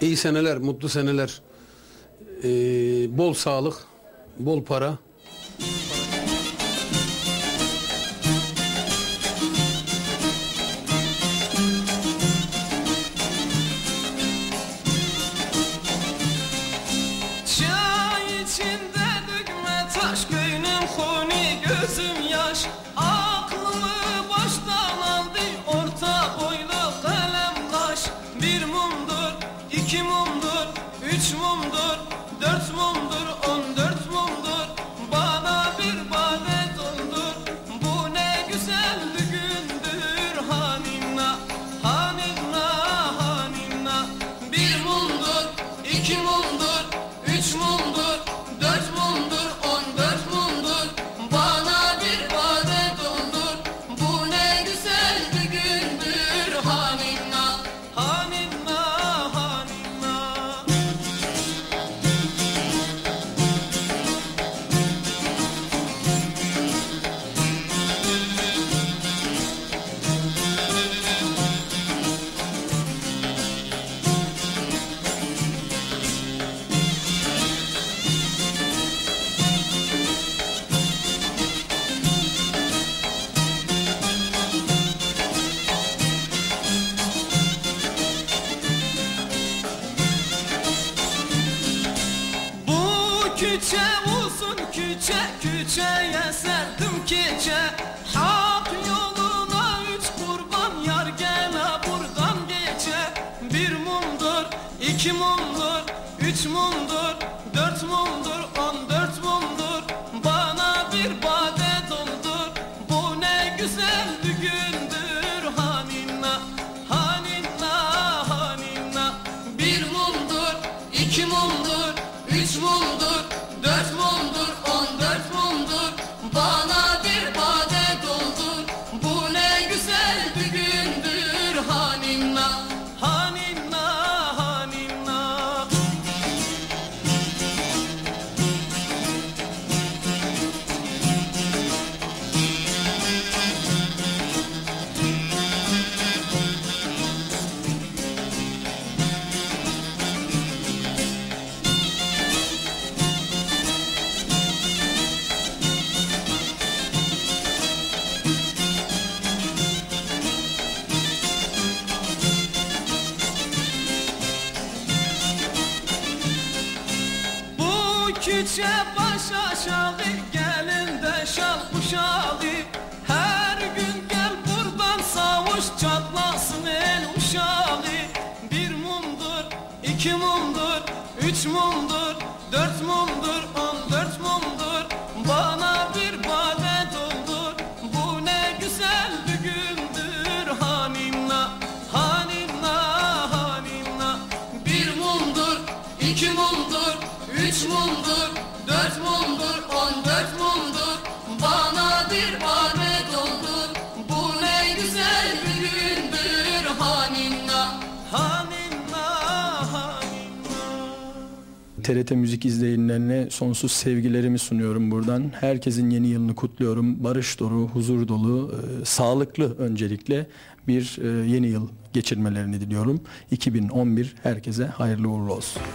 iyi seneler, mutlu seneler, ee, bol sağlık, bol para. Çay içinde dökme taş göynüm huni gözüm yaş üç mumdur, dört mumdur, küçe uzun küçe küçeye serdim keçe Hak yoluna üç kurban yar gele buradan geçe. Bir mumdur, iki mumdur, üç mumdur, dört mumdur, on dört mumdur. Bana bir bade doldur, bu ne güzel bir gündür. Hanina, hanina, hanina Bir mumdur, iki mumdur, üç mumdur, Küçe baş aşağı gelin de şal kuşağı Her gün gel buradan savuş çatlasın el uşağı. Bir mumdur, iki mumdur, üç mumdur, dört mumdur, üç TRT Müzik izleyenlerine sonsuz sevgilerimi sunuyorum buradan. Herkesin yeni yılını kutluyorum. Barış dolu, huzur dolu, e, sağlıklı öncelikle bir e, yeni yıl geçirmelerini diliyorum. 2011 herkese hayırlı uğurlu olsun.